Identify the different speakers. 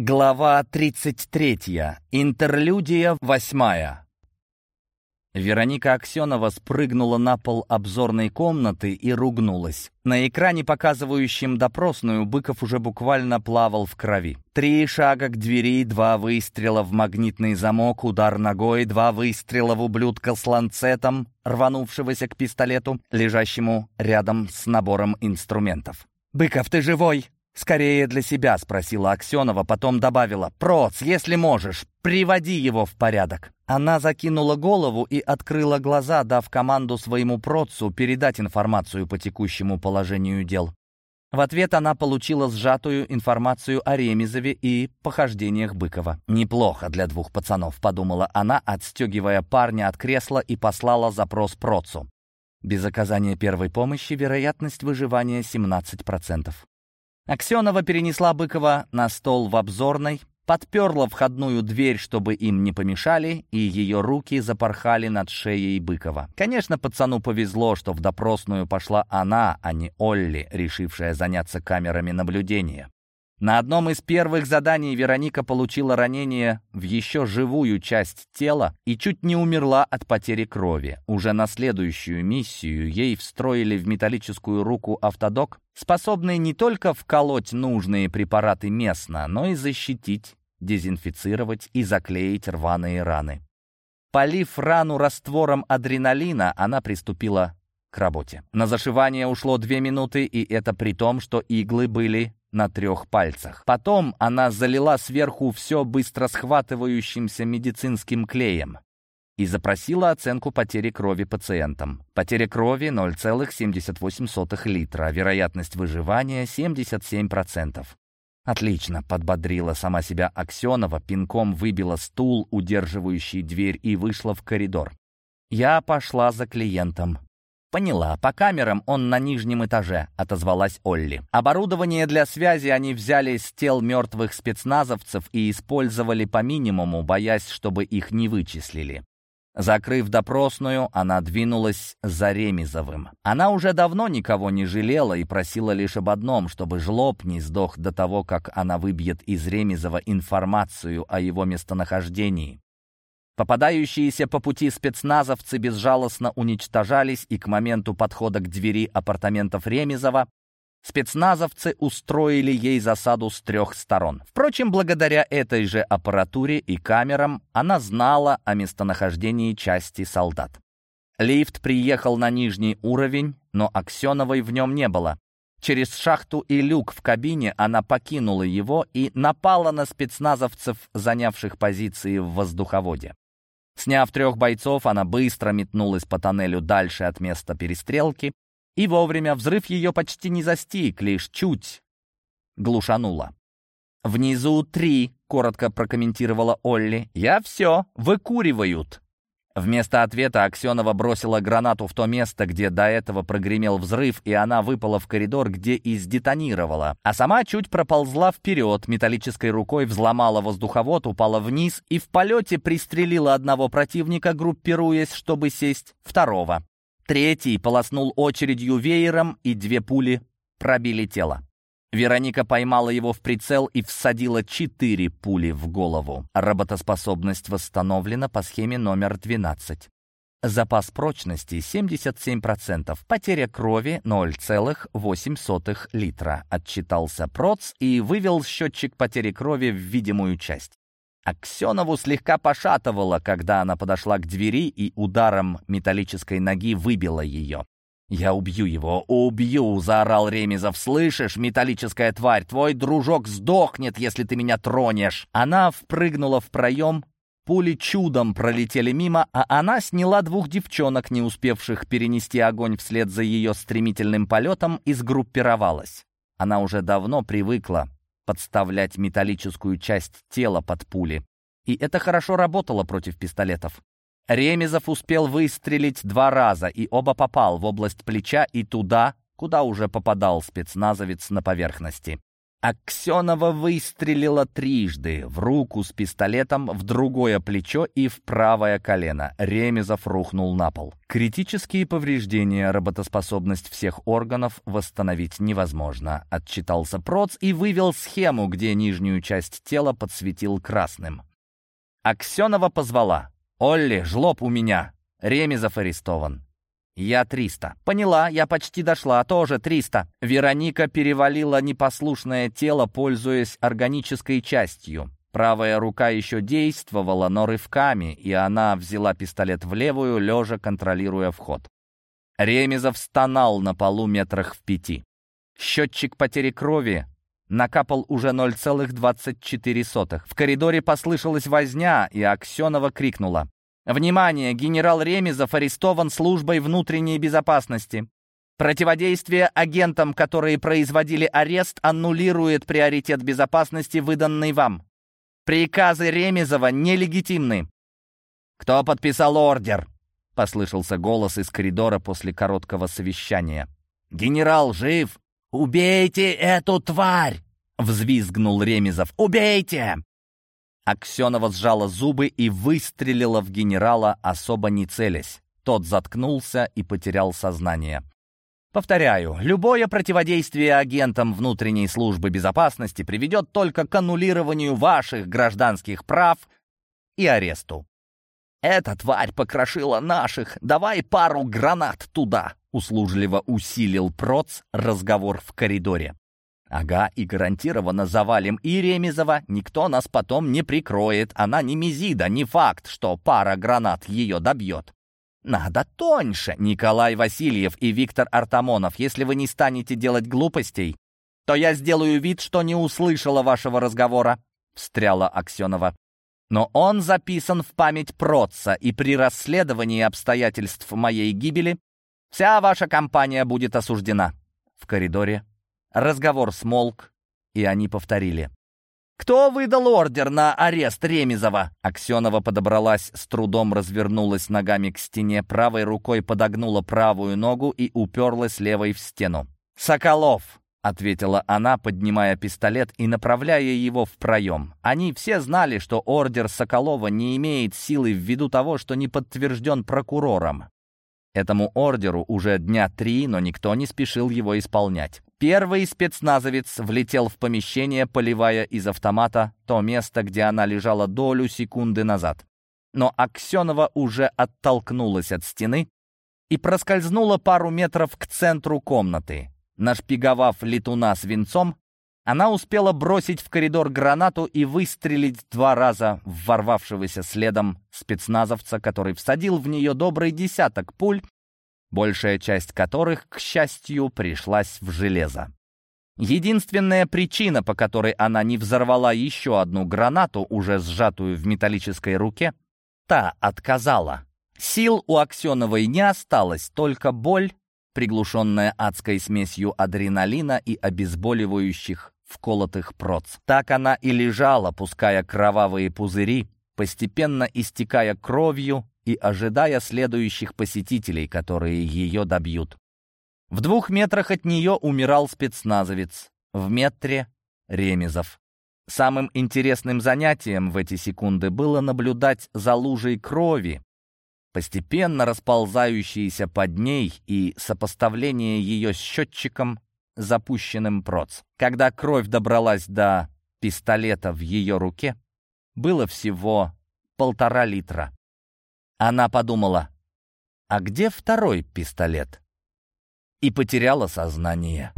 Speaker 1: Глава 33. Интерлюдия 8. Вероника Аксенова спрыгнула на пол обзорной комнаты и ругнулась. На экране, показывающем допросную, Быков уже буквально плавал в крови. Три шага к двери, два выстрела в магнитный замок, удар ногой, два выстрела в ублюдка с ланцетом, рванувшегося к пистолету, лежащему рядом с набором инструментов. «Быков, ты живой?» «Скорее для себя», — спросила Аксенова, потом добавила. «Проц, если можешь, приводи его в порядок». Она закинула голову и открыла глаза, дав команду своему Процу передать информацию по текущему положению дел. В ответ она получила сжатую информацию о Ремезове и похождениях Быкова. «Неплохо для двух пацанов», — подумала она, отстегивая парня от кресла и послала запрос Процу. Без оказания первой помощи вероятность выживания 17%. Аксенова перенесла Быкова на стол в обзорной, подперла входную дверь, чтобы им не помешали, и ее руки запорхали над шеей Быкова. Конечно, пацану повезло, что в допросную пошла она, а не Олли, решившая заняться камерами наблюдения. На одном из первых заданий Вероника получила ранение в еще живую часть тела и чуть не умерла от потери крови. Уже на следующую миссию ей встроили в металлическую руку автодок, способный не только вколоть нужные препараты местно, но и защитить, дезинфицировать и заклеить рваные раны. Полив рану раствором адреналина, она приступила к работе. На зашивание ушло две минуты, и это при том, что иглы были на трех пальцах. Потом она залила сверху все быстро схватывающимся медицинским клеем и запросила оценку потери крови пациентам. Потеря крови 0,78 литра, вероятность выживания 77%. «Отлично», — подбодрила сама себя Аксенова, пинком выбила стул, удерживающий дверь, и вышла в коридор. «Я пошла за клиентом. «Поняла. По камерам он на нижнем этаже», — отозвалась Олли. Оборудование для связи они взяли с тел мертвых спецназовцев и использовали по минимуму, боясь, чтобы их не вычислили. Закрыв допросную, она двинулась за Ремизовым. Она уже давно никого не жалела и просила лишь об одном, чтобы жлоб не сдох до того, как она выбьет из Ремизова информацию о его местонахождении. Попадающиеся по пути спецназовцы безжалостно уничтожались, и к моменту подхода к двери апартаментов Ремезова спецназовцы устроили ей засаду с трех сторон. Впрочем, благодаря этой же аппаратуре и камерам она знала о местонахождении части солдат. Лифт приехал на нижний уровень, но Аксеновой в нем не было. Через шахту и люк в кабине она покинула его и напала на спецназовцев, занявших позиции в воздуховоде. Сняв трех бойцов, она быстро метнулась по тоннелю дальше от места перестрелки, и вовремя взрыв ее почти не застиг, лишь чуть глушанула. «Внизу три», — коротко прокомментировала Олли. «Я все, выкуривают». Вместо ответа Аксенова бросила гранату в то место, где до этого прогремел взрыв, и она выпала в коридор, где и сдетонировала. А сама чуть проползла вперед, металлической рукой взломала воздуховод, упала вниз и в полете пристрелила одного противника, группируясь, чтобы сесть второго. Третий полоснул очередью веером, и две пули пробили тело. Вероника поймала его в прицел и всадила четыре пули в голову. Работоспособность восстановлена по схеме номер 12. Запас прочности 77%, потеря крови 0,8 литра. Отчитался Проц и вывел счетчик потери крови в видимую часть. Аксенову слегка пошатывало, когда она подошла к двери и ударом металлической ноги выбила ее. «Я убью его, убью!» — заорал Ремезов. «Слышишь, металлическая тварь, твой дружок сдохнет, если ты меня тронешь!» Она впрыгнула в проем, пули чудом пролетели мимо, а она сняла двух девчонок, не успевших перенести огонь вслед за ее стремительным полетом, и сгруппировалась. Она уже давно привыкла подставлять металлическую часть тела под пули. И это хорошо работало против пистолетов. Ремезов успел выстрелить два раза, и оба попал в область плеча и туда, куда уже попадал спецназовец на поверхности. Аксенова выстрелила трижды, в руку с пистолетом, в другое плечо и в правое колено. Ремезов рухнул на пол. Критические повреждения, работоспособность всех органов восстановить невозможно, отчитался Проц и вывел схему, где нижнюю часть тела подсветил красным. Аксенова позвала. «Олли, жлоб у меня! Ремезов арестован!» «Я триста». «Поняла, я почти дошла, тоже триста». Вероника перевалила непослушное тело, пользуясь органической частью. Правая рука еще действовала, но рывками, и она взяла пистолет в левую, лежа контролируя вход. Ремезов стонал на полу метрах в пяти. Счетчик потери крови накапал уже 0,24. В коридоре послышалась возня, и Аксенова крикнула. Внимание! Генерал Ремезов арестован службой внутренней безопасности. Противодействие агентам, которые производили арест, аннулирует приоритет безопасности, выданный вам. Приказы Ремезова нелегитимны. «Кто подписал ордер?» — послышался голос из коридора после короткого совещания. «Генерал жив!» «Убейте эту тварь!» — взвизгнул Ремезов. «Убейте!» Аксенова сжала зубы и выстрелила в генерала, особо не целясь. Тот заткнулся и потерял сознание. Повторяю, любое противодействие агентам внутренней службы безопасности приведет только к аннулированию ваших гражданских прав и аресту. «Эта тварь покрошила наших! Давай пару гранат туда!» Услужливо усилил Проц разговор в коридоре. Ага, и гарантированно завалим и Ремезова. Никто нас потом не прикроет. Она не Мизида, не факт, что пара гранат ее добьет. Надо тоньше, Николай Васильев и Виктор Артамонов. Если вы не станете делать глупостей, то я сделаю вид, что не услышала вашего разговора», — встряла Аксенова. «Но он записан в память Протца, и при расследовании обстоятельств моей гибели вся ваша компания будет осуждена». В коридоре Разговор смолк, и они повторили. «Кто выдал ордер на арест Ремезова?» Аксенова подобралась, с трудом развернулась ногами к стене, правой рукой подогнула правую ногу и уперлась левой в стену. «Соколов!» — ответила она, поднимая пистолет и направляя его в проем. Они все знали, что ордер Соколова не имеет силы ввиду того, что не подтвержден прокурором. Этому ордеру уже дня три, но никто не спешил его исполнять. Первый спецназовец влетел в помещение, поливая из автомата то место, где она лежала долю секунды назад. Но Аксенова уже оттолкнулась от стены и проскользнула пару метров к центру комнаты. Нашпиговав летуна свинцом, она успела бросить в коридор гранату и выстрелить два раза в ворвавшегося следом спецназовца, который всадил в нее добрый десяток пуль большая часть которых, к счастью, пришлась в железо. Единственная причина, по которой она не взорвала еще одну гранату, уже сжатую в металлической руке, та отказала. Сил у Аксеновой не осталось, только боль, приглушенная адской смесью адреналина и обезболивающих вколотых проц. Так она и лежала, пуская кровавые пузыри, постепенно истекая кровью и ожидая следующих посетителей, которые ее добьют. В двух метрах от нее умирал спецназовец, в метре — Ремезов. Самым интересным занятием в эти секунды было наблюдать за лужей крови, постепенно расползающейся под ней и сопоставление ее с счетчиком, запущенным проц. Когда кровь добралась до пистолета в ее руке, было всего полтора литра. Она подумала, а где второй пистолет? И потеряла сознание.